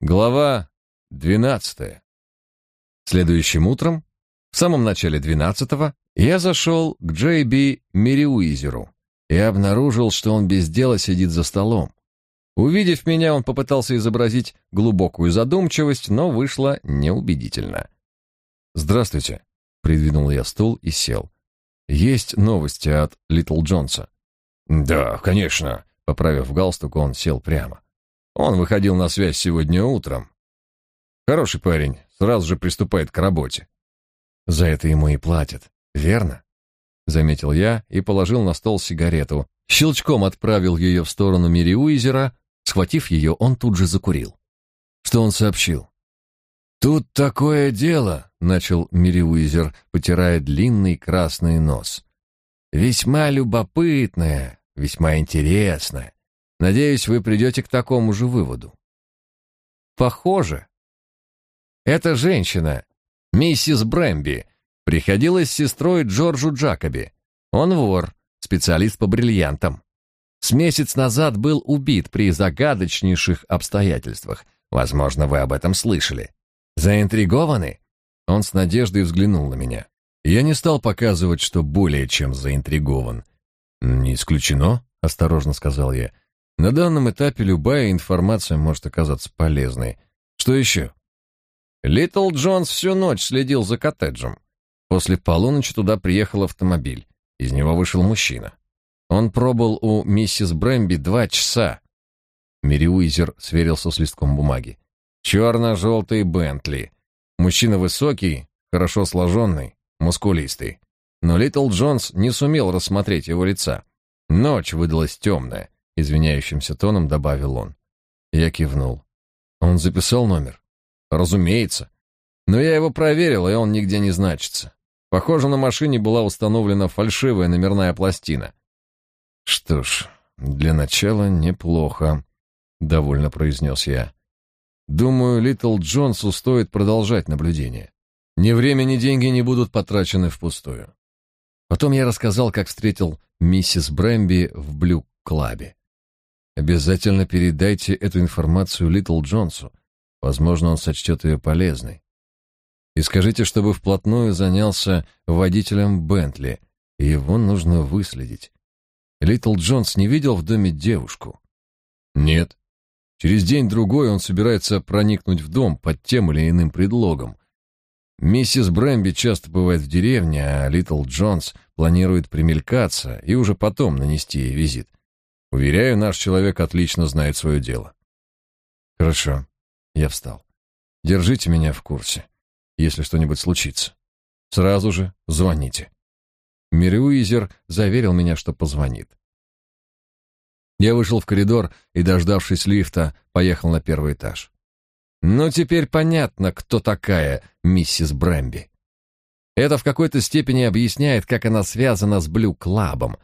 Глава двенадцатая. Следующим утром, в самом начале двенадцатого, я зашел к Джей Би Мериуизеру и обнаружил, что он без дела сидит за столом. Увидев меня, он попытался изобразить глубокую задумчивость, но вышло неубедительно. «Здравствуйте», — придвинул я стул и сел. «Есть новости от Литл Джонса?» «Да, конечно», — поправив галстук, он сел прямо. Он выходил на связь сегодня утром. Хороший парень, сразу же приступает к работе. За это ему и платят, верно? Заметил я и положил на стол сигарету. Щелчком отправил ее в сторону Мириуизера. Схватив ее, он тут же закурил. Что он сообщил? «Тут такое дело», — начал Мириуизер, потирая длинный красный нос. «Весьма любопытное, весьма интересное. Надеюсь, вы придете к такому же выводу. Похоже. Эта женщина, миссис Брэмби, приходила с сестрой Джорджу Джакоби. Он вор, специалист по бриллиантам. С месяц назад был убит при загадочнейших обстоятельствах. Возможно, вы об этом слышали. Заинтригованы? Он с надеждой взглянул на меня. Я не стал показывать, что более чем заинтригован. Не исключено, осторожно сказал я. На данном этапе любая информация может оказаться полезной. Что еще? Литл Джонс всю ночь следил за коттеджем. После полуночи туда приехал автомобиль. Из него вышел мужчина. Он пробыл у миссис Брэмби два часа. Мериуизер сверился с листком бумаги. Черно-желтый Бентли. Мужчина высокий, хорошо сложенный, мускулистый. Но Литл Джонс не сумел рассмотреть его лица. Ночь выдалась темная извиняющимся тоном добавил он. Я кивнул. Он записал номер. Разумеется. Но я его проверил, и он нигде не значится. Похоже, на машине была установлена фальшивая номерная пластина. Что ж, для начала неплохо, довольно произнес я. Думаю, Литл Джонсу стоит продолжать наблюдение. Ни время, ни деньги не будут потрачены впустую. Потом я рассказал, как встретил миссис Брэмби в Блю-клабе. Обязательно передайте эту информацию Литл Джонсу. Возможно, он сочтет ее полезной. И скажите, чтобы вплотную занялся водителем Бентли, его нужно выследить. Литл Джонс не видел в доме девушку? Нет. Через день-другой он собирается проникнуть в дом под тем или иным предлогом. Миссис Брэмби часто бывает в деревне, а Литл Джонс планирует примелькаться и уже потом нанести ей визит. Уверяю, наш человек отлично знает свое дело. Хорошо. Я встал. Держите меня в курсе, если что-нибудь случится. Сразу же звоните. Мирюизер заверил меня, что позвонит. Я вышел в коридор и, дождавшись лифта, поехал на первый этаж. Ну, теперь понятно, кто такая миссис Брэмби. Это в какой-то степени объясняет, как она связана с Блю-клабом,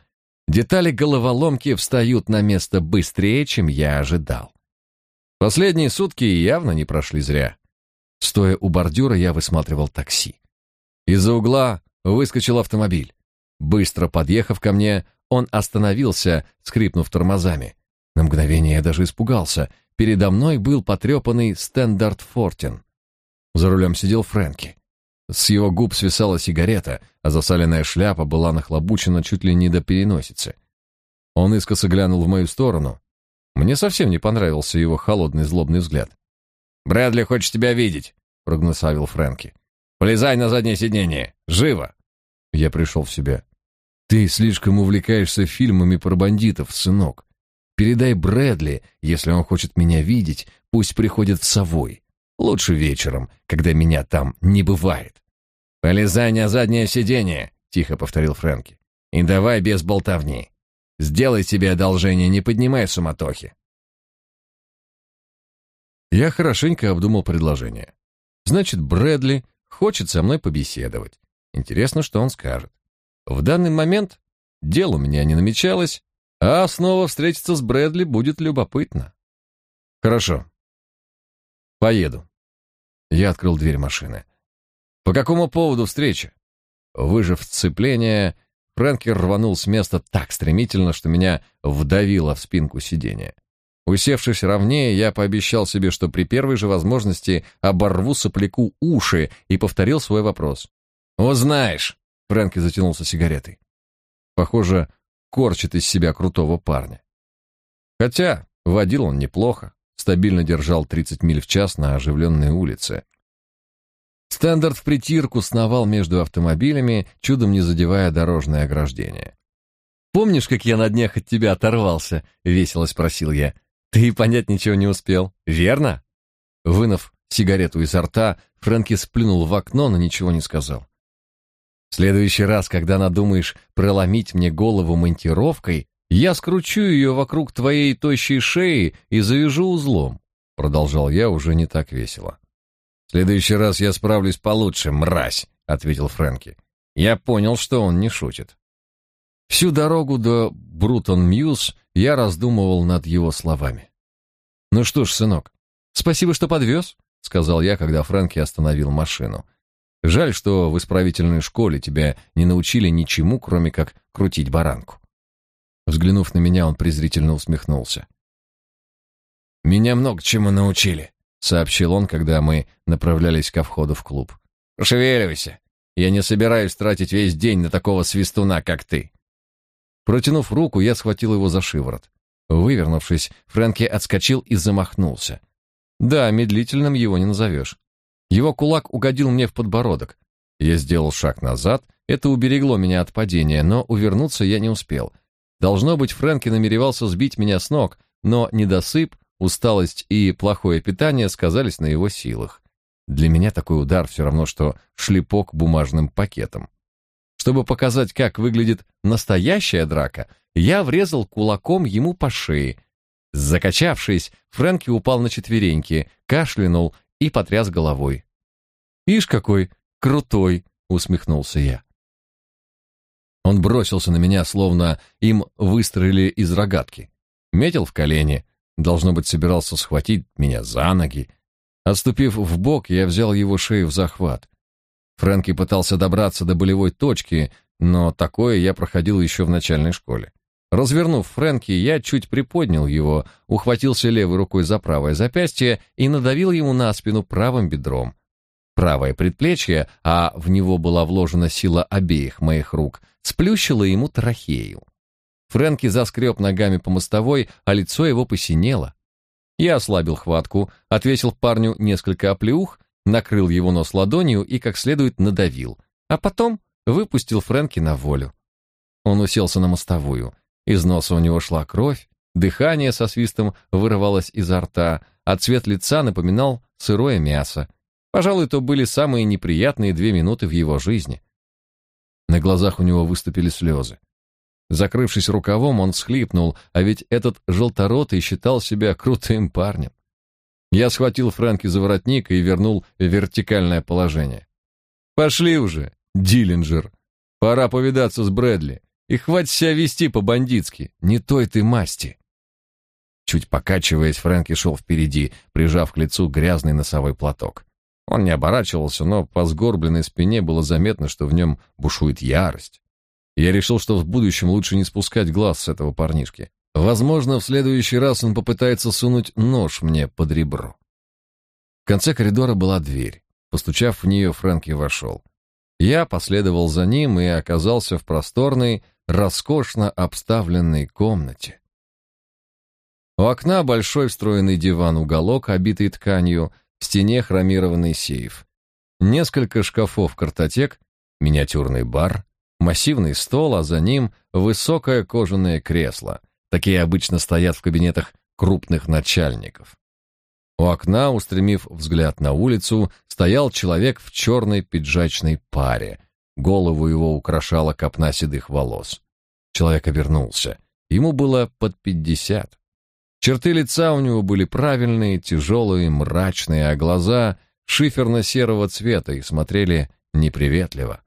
Детали головоломки встают на место быстрее, чем я ожидал. Последние сутки явно не прошли зря. Стоя у бордюра, я высматривал такси. Из-за угла выскочил автомобиль. Быстро подъехав ко мне, он остановился, скрипнув тормозами. На мгновение я даже испугался. Передо мной был потрепанный Стендарт Фортин. За рулем сидел Фрэнки. С его губ свисала сигарета, а засаленная шляпа была нахлобучена чуть ли не до переносицы. Он искоса глянул в мою сторону. Мне совсем не понравился его холодный злобный взгляд. «Брэдли хочет тебя видеть», — прогнусавил Фрэнки. «Полезай на заднее сиденье! Живо!» Я пришел в себя. «Ты слишком увлекаешься фильмами про бандитов, сынок. Передай Брэдли, если он хочет меня видеть, пусть приходит в Совой. Лучше вечером, когда меня там не бывает. «Полезай на заднее сиденье», — тихо повторил Фрэнки. «И давай без болтовни. Сделай себе одолжение, не поднимай суматохи». Я хорошенько обдумал предложение. Значит, Брэдли хочет со мной побеседовать. Интересно, что он скажет. В данный момент дел у меня не намечалось, а снова встретиться с Брэдли будет любопытно. Хорошо, Поеду. Я открыл дверь машины. По какому поводу встреча? Выжив сцепление, Фрэнки рванул с места так стремительно, что меня вдавило в спинку сиденья. Усевшись ровнее, я пообещал себе, что при первой же возможности оборву сопляку уши и повторил свой вопрос. «Узнаешь!» — Фрэнки затянулся сигаретой. Похоже, корчит из себя крутого парня. Хотя водил он неплохо, стабильно держал 30 миль в час на оживленной улице. Стендарт в притирку сновал между автомобилями, чудом не задевая дорожное ограждение. «Помнишь, как я на днях от тебя оторвался?» — весело спросил я. «Ты понять ничего не успел, верно?» Вынув сигарету изо рта, Фрэнки сплюнул в окно, но ничего не сказал. «В следующий раз, когда надумаешь проломить мне голову монтировкой, я скручу ее вокруг твоей тощей шеи и завяжу узлом», — продолжал я уже не так весело. «В следующий раз я справлюсь получше, мразь», — ответил Фрэнки. Я понял, что он не шутит. Всю дорогу до Брутон-Мьюз я раздумывал над его словами. «Ну что ж, сынок, спасибо, что подвез», — сказал я, когда Фрэнки остановил машину. «Жаль, что в исправительной школе тебя не научили ничему, кроме как крутить баранку». Взглянув на меня, он презрительно усмехнулся. «Меня много чему научили», — сообщил он, когда мы направлялись ко входу в клуб. «Пошевеливайся. Я не собираюсь тратить весь день на такого свистуна, как ты». Протянув руку, я схватил его за шиворот. Вывернувшись, Фрэнки отскочил и замахнулся. Да, медлительным его не назовешь. Его кулак угодил мне в подбородок. Я сделал шаг назад, это уберегло меня от падения, но увернуться я не успел. Должно быть, Фрэнки намеревался сбить меня с ног, но недосып, усталость и плохое питание сказались на его силах. Для меня такой удар все равно, что шлепок бумажным пакетом. Чтобы показать, как выглядит настоящая драка, я врезал кулаком ему по шее. Закачавшись, Фрэнки упал на четвереньки, кашлянул и потряс головой. «Ишь какой крутой!» — усмехнулся я. Он бросился на меня, словно им выстрелили из рогатки. Метил в колени, должно быть, собирался схватить меня за ноги. Отступив в бок, я взял его шею в захват. Фрэнки пытался добраться до болевой точки, но такое я проходил еще в начальной школе. Развернув Фрэнки, я чуть приподнял его, ухватился левой рукой за правое запястье и надавил ему на спину правым бедром. Правое предплечье, а в него была вложена сила обеих моих рук, сплющило ему трахею. Фрэнки заскреб ногами по мостовой, а лицо его посинело. Я ослабил хватку, отвесил парню несколько оплеух накрыл его нос ладонью и как следует надавил, а потом выпустил Фрэнки на волю. Он уселся на мостовую. Из носа у него шла кровь, дыхание со свистом вырывалось изо рта, а цвет лица напоминал сырое мясо. Пожалуй, то были самые неприятные две минуты в его жизни. На глазах у него выступили слезы. Закрывшись рукавом, он всхлипнул, а ведь этот желторотый считал себя крутым парнем. Я схватил Фрэнки за воротник и вернул в вертикальное положение. «Пошли уже, Диллинджер. Пора повидаться с Брэдли. И хватит себя вести по-бандитски. Не той ты масти». Чуть покачиваясь, Фрэнки шел впереди, прижав к лицу грязный носовой платок. Он не оборачивался, но по сгорбленной спине было заметно, что в нем бушует ярость. Я решил, что в будущем лучше не спускать глаз с этого парнишки. Возможно, в следующий раз он попытается сунуть нож мне под ребро. В конце коридора была дверь. Постучав в нее, Фрэнки вошел. Я последовал за ним и оказался в просторной, роскошно обставленной комнате. У окна большой встроенный диван-уголок, обитый тканью, в стене хромированный сейф. Несколько шкафов-картотек, миниатюрный бар, массивный стол, а за ним высокое кожаное кресло — Такие обычно стоят в кабинетах крупных начальников. У окна, устремив взгляд на улицу, стоял человек в черной пиджачной паре. Голову его украшала копна седых волос. Человек обернулся. Ему было под пятьдесят. Черты лица у него были правильные, тяжелые, мрачные, а глаза шиферно-серого цвета и смотрели неприветливо.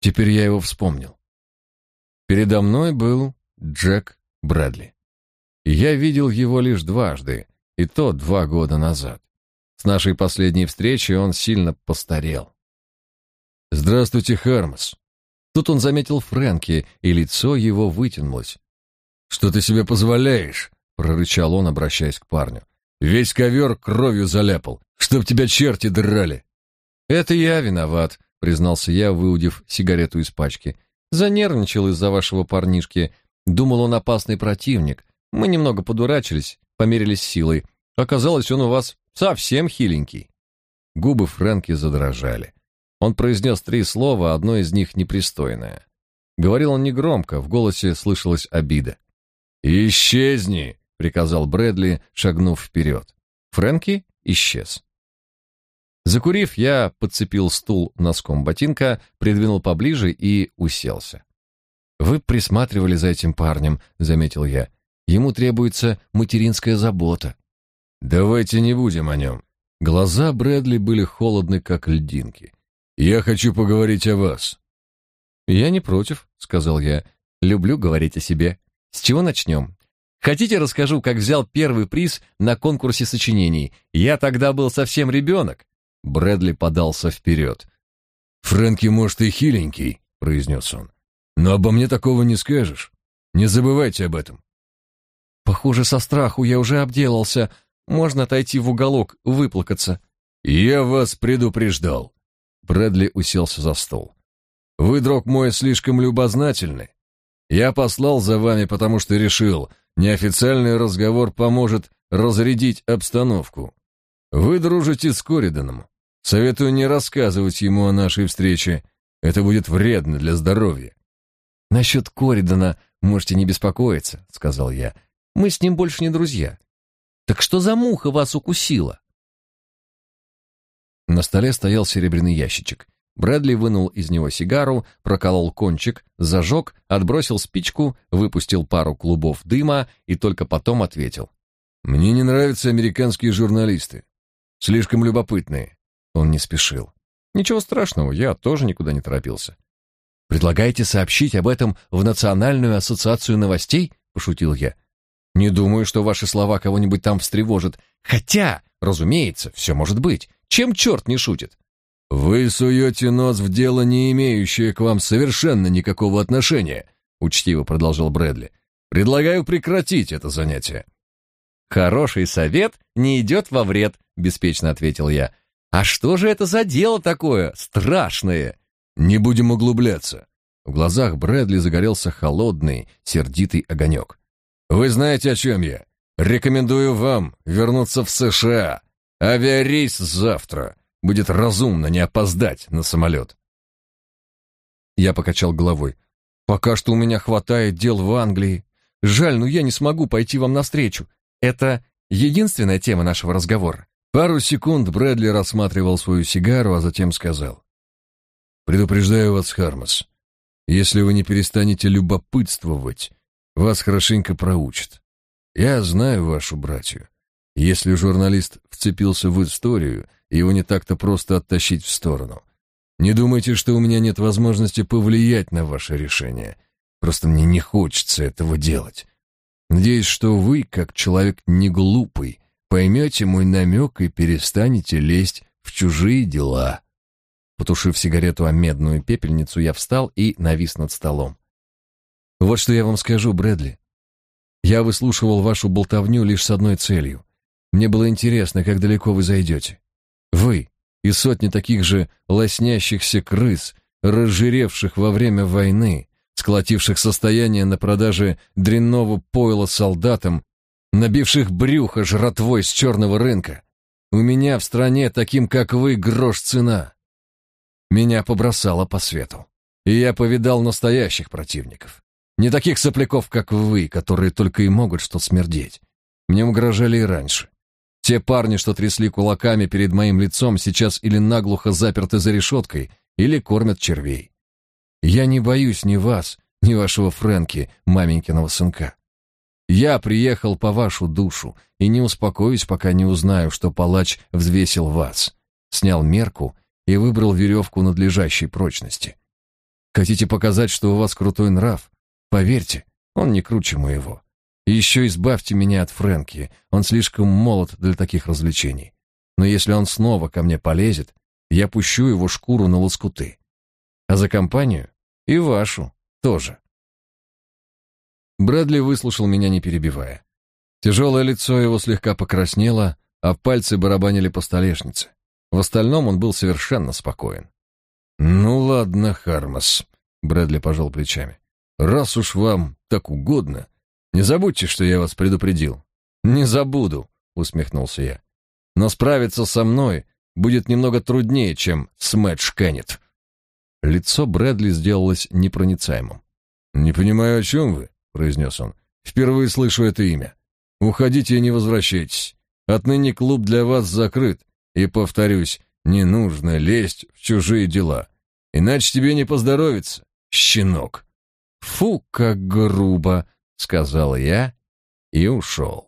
Теперь я его вспомнил. Передо мной был Джек Брэдли. Я видел его лишь дважды, и то два года назад. С нашей последней встречи он сильно постарел. «Здравствуйте, Хармс». Тут он заметил Фрэнки, и лицо его вытянулось. «Что ты себе позволяешь?» Прорычал он, обращаясь к парню. «Весь ковер кровью заляпал, чтоб тебя черти драли!» «Это я виноват», — признался я, выудив сигарету из пачки. «Занервничал из-за вашего парнишки. Думал, он опасный противник. Мы немного подурачились, померились силой. Оказалось, он у вас совсем хиленький». Губы Фрэнки задрожали. Он произнес три слова, одно из них непристойное. Говорил он негромко, в голосе слышалась обида. «Исчезни!» — приказал Брэдли, шагнув вперед. Фрэнки исчез. Закурив, я подцепил стул носком ботинка, придвинул поближе и уселся. «Вы присматривали за этим парнем», — заметил я. «Ему требуется материнская забота». «Давайте не будем о нем». Глаза Брэдли были холодны, как льдинки. «Я хочу поговорить о вас». «Я не против», — сказал я. «Люблю говорить о себе. С чего начнем? Хотите, расскажу, как взял первый приз на конкурсе сочинений? Я тогда был совсем ребенок. Брэдли подался вперед. «Фрэнки, может, и хиленький», — произнес он. «Но обо мне такого не скажешь. Не забывайте об этом». «Похоже, со страху я уже обделался. Можно отойти в уголок, выплакаться». «Я вас предупреждал». Брэдли уселся за стол. «Вы, друг мой, слишком любознательны. Я послал за вами, потому что решил, неофициальный разговор поможет разрядить обстановку. Вы дружите с Кориданом. Советую не рассказывать ему о нашей встрече. Это будет вредно для здоровья. Насчет Коридана можете не беспокоиться, сказал я. Мы с ним больше не друзья. Так что за муха вас укусила? На столе стоял серебряный ящичек. Брэдли вынул из него сигару, проколол кончик, зажег, отбросил спичку, выпустил пару клубов дыма и только потом ответил. «Мне не нравятся американские журналисты. Слишком любопытные. Он не спешил. Ничего страшного, я тоже никуда не торопился. Предлагаете сообщить об этом в Национальную ассоциацию новостей? пошутил я. Не думаю, что ваши слова кого-нибудь там встревожат. Хотя, разумеется, все может быть. Чем черт не шутит? Вы суете нос в дело, не имеющее к вам совершенно никакого отношения, учтиво продолжал Брэдли. Предлагаю прекратить это занятие. Хороший совет не идет во вред, беспечно ответил я. А что же это за дело такое страшное? Не будем углубляться. В глазах Брэдли загорелся холодный, сердитый огонек. Вы знаете, о чем я? Рекомендую вам вернуться в США. Авиарейс завтра. Будет разумно не опоздать на самолет. Я покачал головой. Пока что у меня хватает дел в Англии. Жаль, но я не смогу пойти вам навстречу. Это единственная тема нашего разговора. Пару секунд Брэдли рассматривал свою сигару, а затем сказал. «Предупреждаю вас, Хармас, если вы не перестанете любопытствовать, вас хорошенько проучат. Я знаю вашу братью. Если журналист вцепился в историю, его не так-то просто оттащить в сторону. Не думайте, что у меня нет возможности повлиять на ваше решение. Просто мне не хочется этого делать. Надеюсь, что вы, как человек не глупый, поймете мой намек и перестанете лезть в чужие дела. Потушив сигарету о медную пепельницу, я встал и навис над столом. Вот что я вам скажу, Брэдли. Я выслушивал вашу болтовню лишь с одной целью. Мне было интересно, как далеко вы зайдете. Вы и сотни таких же лоснящихся крыс, разжиревших во время войны, сколотивших состояние на продаже дрянного пойла солдатам, набивших брюхо жратвой с черного рынка. У меня в стране таким, как вы, грош цена. Меня побросало по свету, и я повидал настоящих противников. Не таких сопляков, как вы, которые только и могут что смердеть. Мне угрожали и раньше. Те парни, что трясли кулаками перед моим лицом, сейчас или наглухо заперты за решеткой, или кормят червей. Я не боюсь ни вас, ни вашего Фрэнки, маменькиного сынка. Я приехал по вашу душу и не успокоюсь, пока не узнаю, что палач взвесил вас, снял мерку и выбрал веревку надлежащей прочности. Хотите показать, что у вас крутой нрав? Поверьте, он не круче моего. И еще избавьте меня от Фрэнки, он слишком молод для таких развлечений. Но если он снова ко мне полезет, я пущу его шкуру на лоскуты. А за компанию и вашу тоже. Брэдли выслушал меня, не перебивая. Тяжелое лицо его слегка покраснело, а пальцы барабанили по столешнице. В остальном он был совершенно спокоен. «Ну ладно, Хармас», — Брэдли пожал плечами. «Раз уж вам так угодно, не забудьте, что я вас предупредил». «Не забуду», — усмехнулся я. «Но справиться со мной будет немного труднее, чем с Мэтч Кеннет». Лицо Брэдли сделалось непроницаемым. «Не понимаю, о чем вы», — произнес он. «Впервые слышу это имя. Уходите и не возвращайтесь. Отныне клуб для вас закрыт. И, повторюсь, не нужно лезть в чужие дела. Иначе тебе не поздоровится, щенок». «Фу, как грубо», — сказал я и ушел.